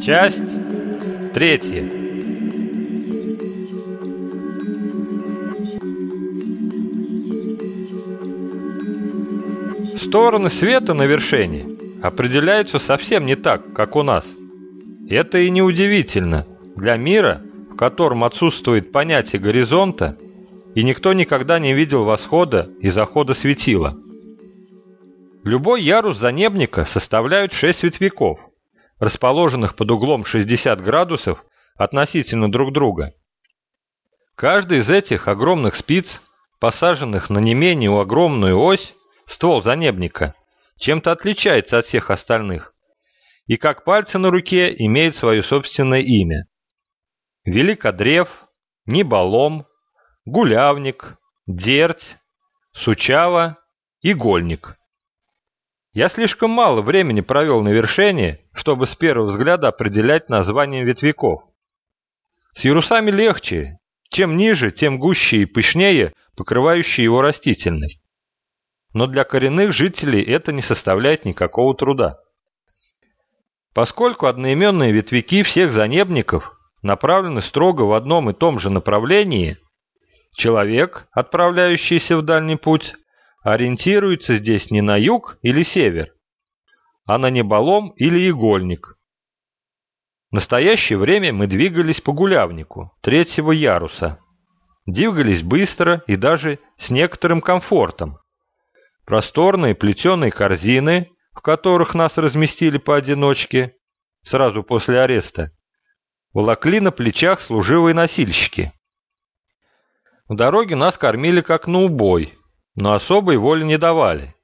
Часть третья. Стороны света на вершине определяются совсем не так, как у нас. Это и неудивительно для мира, в котором отсутствует понятие горизонта, и никто никогда не видел восхода и захода светила. Любой ярус занебника составляет шесть ветвяков, расположенных под углом 60 градусов относительно друг друга. Каждый из этих огромных спиц, посаженных на не менее огромную ось, ствол занебника, чем-то отличается от всех остальных, и как пальцы на руке имеет свое собственное имя. Великодрев, Неболом, Гулявник, Дерть, Сучава, Игольник. Я слишком мало времени провел на вершине, чтобы с первого взгляда определять название ветвяков. С ярусами легче. Чем ниже, тем гуще и пышнее покрывающая его растительность. Но для коренных жителей это не составляет никакого труда. Поскольку одноименные ветвяки всех занебников направлены строго в одном и том же направлении, человек, отправляющийся в дальний путь, ориентируется здесь не на юг или север, а на неболом или игольник. В настоящее время мы двигались по гулявнику третьего яруса. Двигались быстро и даже с некоторым комфортом. Просторные плетеные корзины, в которых нас разместили поодиночке, сразу после ареста, волокли на плечах служивые носильщики. В дороге нас кормили как на убой, но особой воли не давали.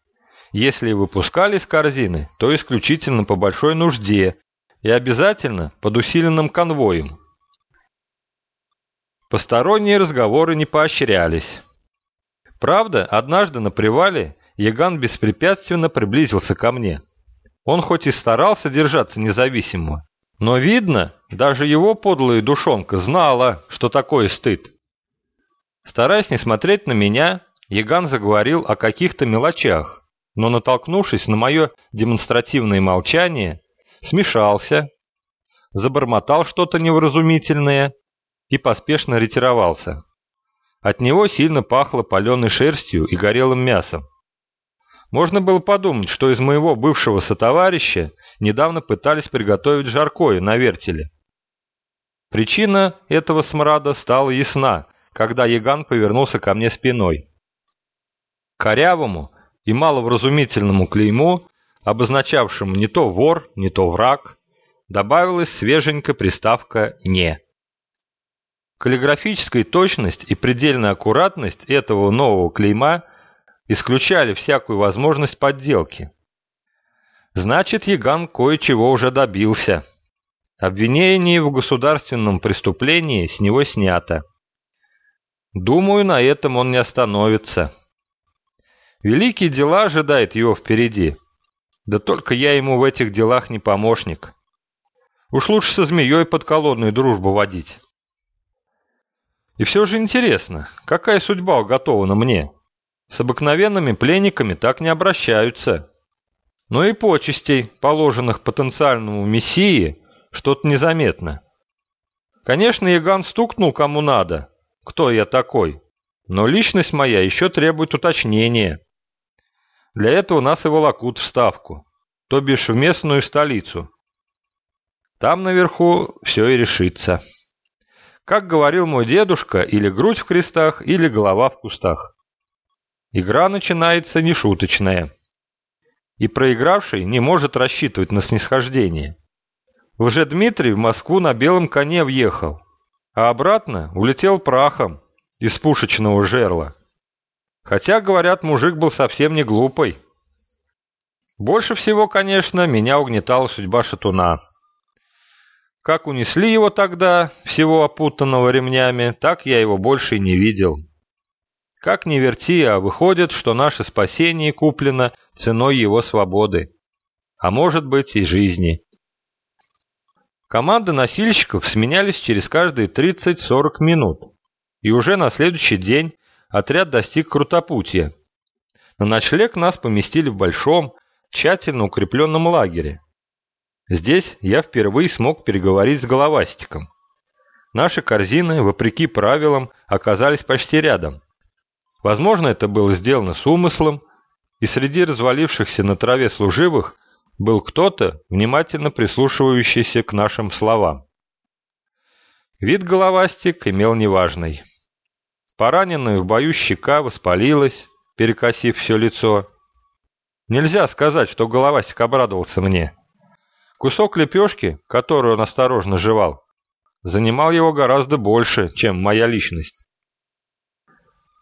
Если выпускали из корзины, то исключительно по большой нужде и обязательно под усиленным конвоем. Посторонние разговоры не поощрялись. Правда, однажды на привале Яган беспрепятственно приблизился ко мне. Он хоть и старался держаться независимо, но видно, даже его подлая душонка знала, что такое стыд. Стараясь не смотреть на меня, Яган заговорил о каких-то мелочах, но, натолкнувшись на мое демонстративное молчание, смешался, забормотал что-то невразумительное и поспешно ретировался. От него сильно пахло паленой шерстью и горелым мясом. Можно было подумать, что из моего бывшего сотоварища недавно пытались приготовить жаркое на вертеле. Причина этого смрада стала ясна, когда Яган повернулся ко мне спиной. Корявому и маловразумительному клейму, обозначавшему не то вор, не то враг, добавилась свеженькая приставка «не». Каллиграфическая точность и предельная аккуратность этого нового клейма исключали всякую возможность подделки. Значит, Яган кое-чего уже добился. Обвинение в государственном преступлении с него снято. Думаю, на этом он не остановится. Великие дела ожидают его впереди. Да только я ему в этих делах не помощник. Уж лучше со змеей подколодную дружбу водить. И все же интересно, какая судьба уготована мне? С обыкновенными пленниками так не обращаются. Но и почестей, положенных потенциальному мессии, что-то незаметно. Конечно, Яган стукнул кому надо, кто я такой, но личность моя еще требует уточнения. Для этого нас и волокут в Ставку, то бишь в местную столицу. Там наверху все и решится. Как говорил мой дедушка, или грудь в крестах, или голова в кустах. Игра начинается нешуточная. И проигравший не может рассчитывать на снисхождение. Лжедмитрий в Москву на белом коне въехал, а обратно улетел прахом из пушечного жерла. Хотя, говорят, мужик был совсем не глупый. Больше всего, конечно, меня угнетала судьба шатуна. Как унесли его тогда, всего опутанного ремнями, так я его больше и не видел. Как ни верти, а выходит, что наше спасение куплено ценой его свободы. А может быть и жизни. Команды носильщиков сменялись через каждые 30-40 минут. И уже на следующий день отряд достиг Крутопутья. На ночлег нас поместили в большом, тщательно укрепленном лагере. Здесь я впервые смог переговорить с головастиком. Наши корзины, вопреки правилам, оказались почти рядом. Возможно, это было сделано с умыслом, и среди развалившихся на траве служивых был кто-то, внимательно прислушивающийся к нашим словам. Вид головастик имел неважный. Пораненная в бою щека воспалилась, перекосив все лицо. Нельзя сказать, что головастик обрадовался мне. Кусок лепешки, которую он осторожно жевал, занимал его гораздо больше, чем моя личность.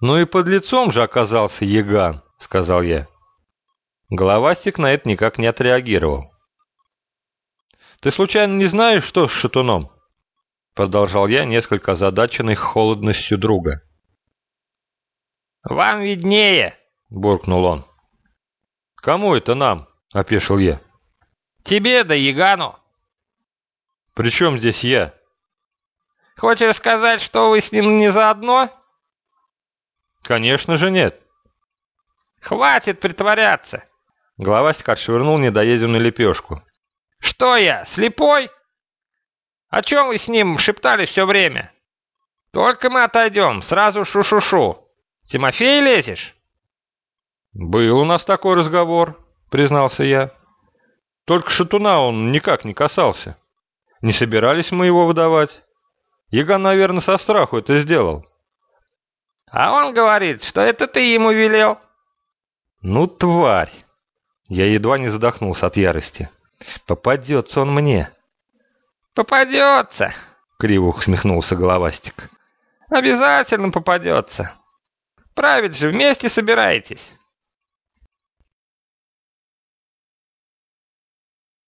«Ну и под лицом же оказался Яган», — сказал я. Головастик на это никак не отреагировал. «Ты случайно не знаешь, что с шатуном?» Продолжал я, несколько озадаченный холодностью друга. «Вам виднее!» — буркнул он. «Кому это нам?» — опешил я. «Тебе да Ягану!» «При чем здесь я?» «Хочешь сказать, что вы с ним не заодно?» «Конечно же нет». «Хватит притворяться!» Главастик отшвырнул недоеденную лепешку. «Что я, слепой? О чем вы с ним шептались все время? Только мы отойдем, сразу шу-шу-шу. Тимофей лезешь?» «Был у нас такой разговор», — признался я. «Только шатуна он никак не касался. Не собирались мы его выдавать. Яган, наверное, со страху это сделал». «А он говорит, что это ты ему велел». «Ну, тварь!» Я едва не задохнулся от ярости. «Попадется он мне!» «Попадется!» — криво усмехнулся головастик. «Обязательно попадется! Править же вместе собираетесь!